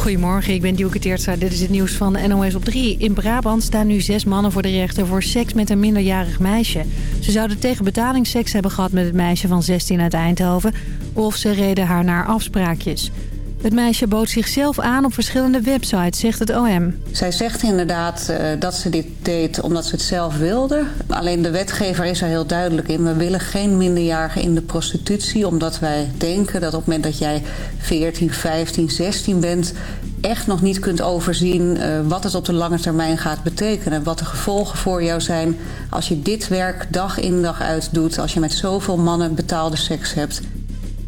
Goedemorgen, ik ben Dielke Teertstra. Dit is het nieuws van NOS op 3. In Brabant staan nu zes mannen voor de rechter voor seks met een minderjarig meisje. Ze zouden tegen betaling seks hebben gehad met het meisje van 16 uit Eindhoven... of ze reden haar naar afspraakjes. Het meisje bood zichzelf aan op verschillende websites, zegt het OM. Zij zegt inderdaad uh, dat ze dit deed omdat ze het zelf wilde. Alleen de wetgever is er heel duidelijk in. We willen geen minderjarigen in de prostitutie... omdat wij denken dat op het moment dat jij 14, 15, 16 bent... echt nog niet kunt overzien uh, wat het op de lange termijn gaat betekenen. Wat de gevolgen voor jou zijn als je dit werk dag in dag uit doet... als je met zoveel mannen betaalde seks hebt...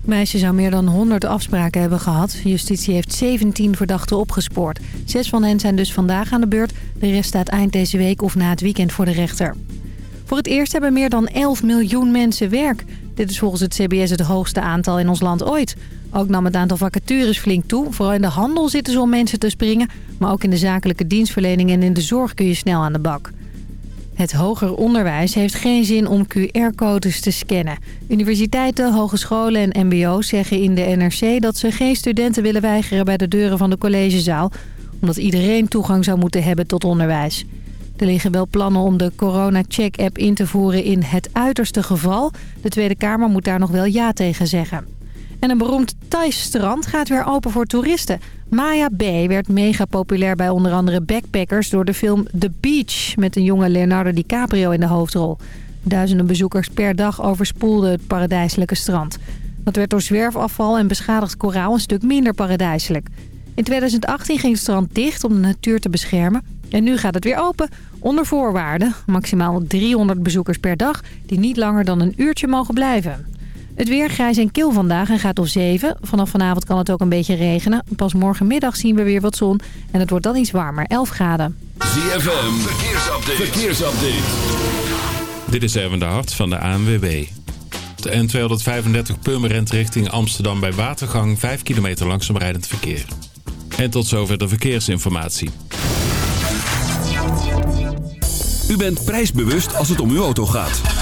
Het meisje zou meer dan 100 afspraken hebben gehad. Justitie heeft 17 verdachten opgespoord. Zes van hen zijn dus vandaag aan de beurt. De rest staat eind deze week of na het weekend voor de rechter. Voor het eerst hebben meer dan 11 miljoen mensen werk. Dit is volgens het CBS het hoogste aantal in ons land ooit. Ook nam het aantal vacatures flink toe. Vooral in de handel zitten ze om mensen te springen. Maar ook in de zakelijke dienstverlening en in de zorg kun je snel aan de bak. Het hoger onderwijs heeft geen zin om QR-codes te scannen. Universiteiten, hogescholen en mbo's zeggen in de NRC dat ze geen studenten willen weigeren bij de deuren van de collegezaal. Omdat iedereen toegang zou moeten hebben tot onderwijs. Er liggen wel plannen om de corona-check-app in te voeren in het uiterste geval. De Tweede Kamer moet daar nog wel ja tegen zeggen. En een beroemd Thais strand gaat weer open voor toeristen. Maya Bay werd mega populair bij onder andere backpackers door de film The Beach... met een jonge Leonardo DiCaprio in de hoofdrol. Duizenden bezoekers per dag overspoelden het paradijselijke strand. Dat werd door zwerfafval en beschadigd koraal een stuk minder paradijselijk. In 2018 ging het strand dicht om de natuur te beschermen. En nu gaat het weer open, onder voorwaarden. Maximaal 300 bezoekers per dag die niet langer dan een uurtje mogen blijven. Het weer grijs en kil vandaag en gaat op 7. Vanaf vanavond kan het ook een beetje regenen. Pas morgenmiddag zien we weer wat zon en het wordt dan iets warmer, 11 graden. ZFM, verkeersupdate. verkeersupdate. Dit is even de hart van de ANWB. De N235 Purmerend richting Amsterdam bij Watergang 5 kilometer langzaam rijdend verkeer. En tot zover de verkeersinformatie. U bent prijsbewust als het om uw auto gaat.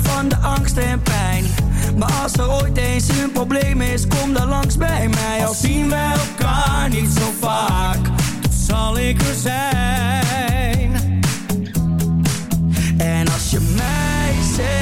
van de angst en pijn. Maar als er ooit eens een probleem is, kom dan langs bij mij. Al zien wij elkaar niet zo vaak, dan zal ik er zijn. En als je mij zegt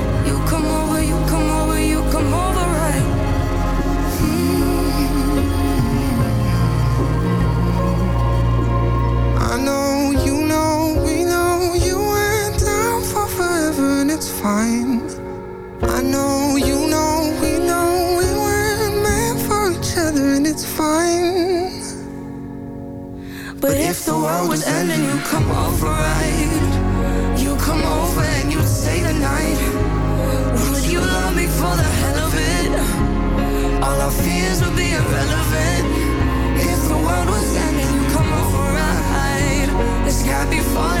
You come over and you stay the night. Would you love me for the hell of it? All our fears would be irrelevant. If the world was ending, you come over, right? The sky be falling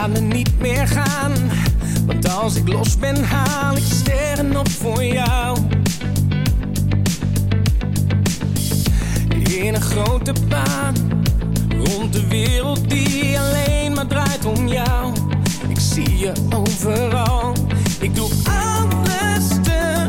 stralen niet meer gaan. Want als ik los ben, haal ik sterren op voor jou. In een grote baan, rond de wereld die alleen maar draait om jou. Ik zie je overal, ik doe alles te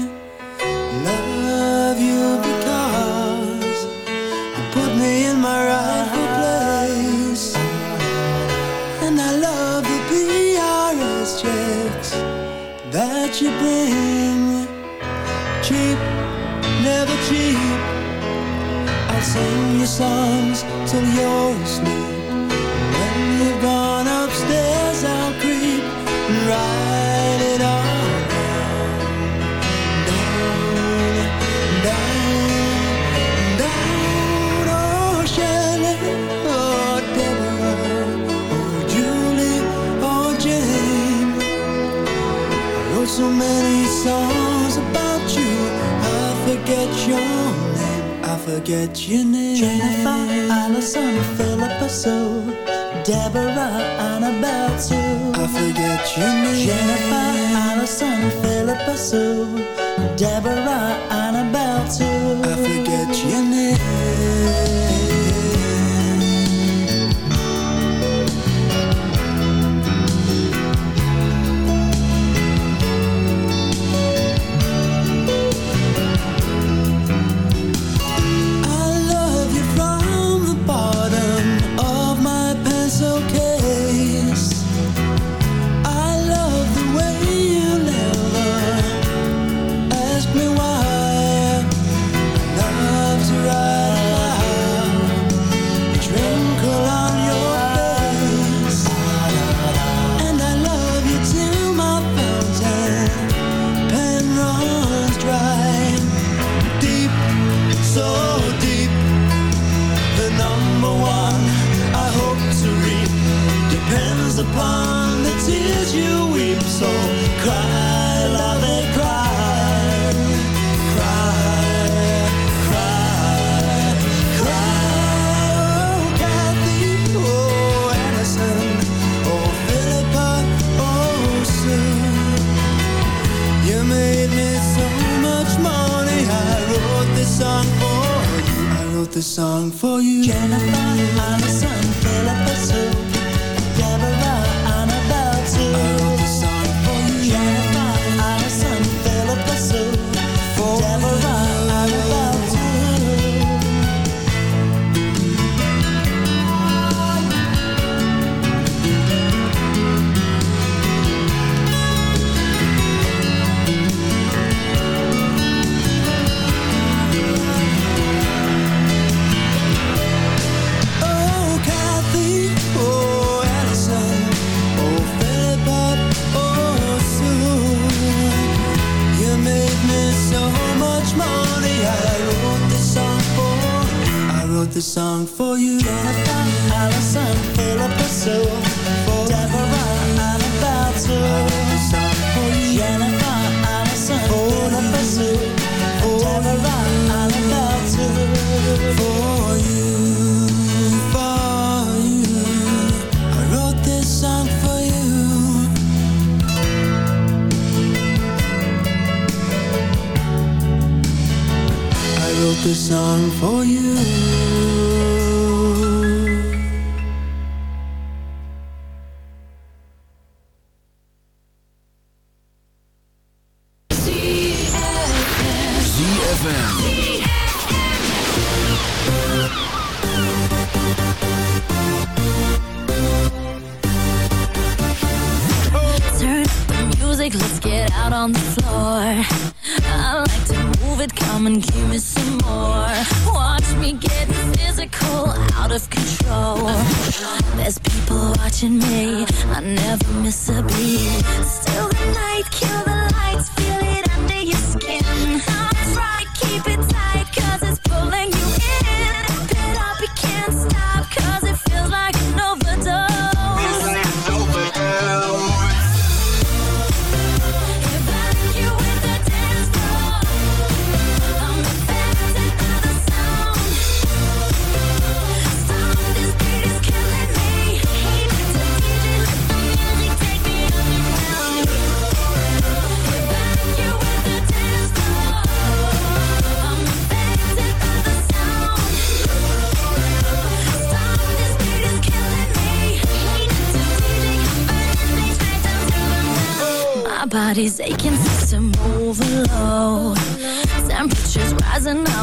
Till you're asleep. When you've gone upstairs, I'll creep and write it all down, down, down. Oh, Shelley, oh, Deborah, oh, Julie, oh, Jane. I wrote so many songs about you. I forget your name. I forget your name. Allison, Philippa Sue, Deborah, Annabelle Sue. I forget your name. Jennifer, Allison, Philippa Sue, Deborah, Annabelle Sue. I forget this song for you. Jennifer,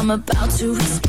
I'm about to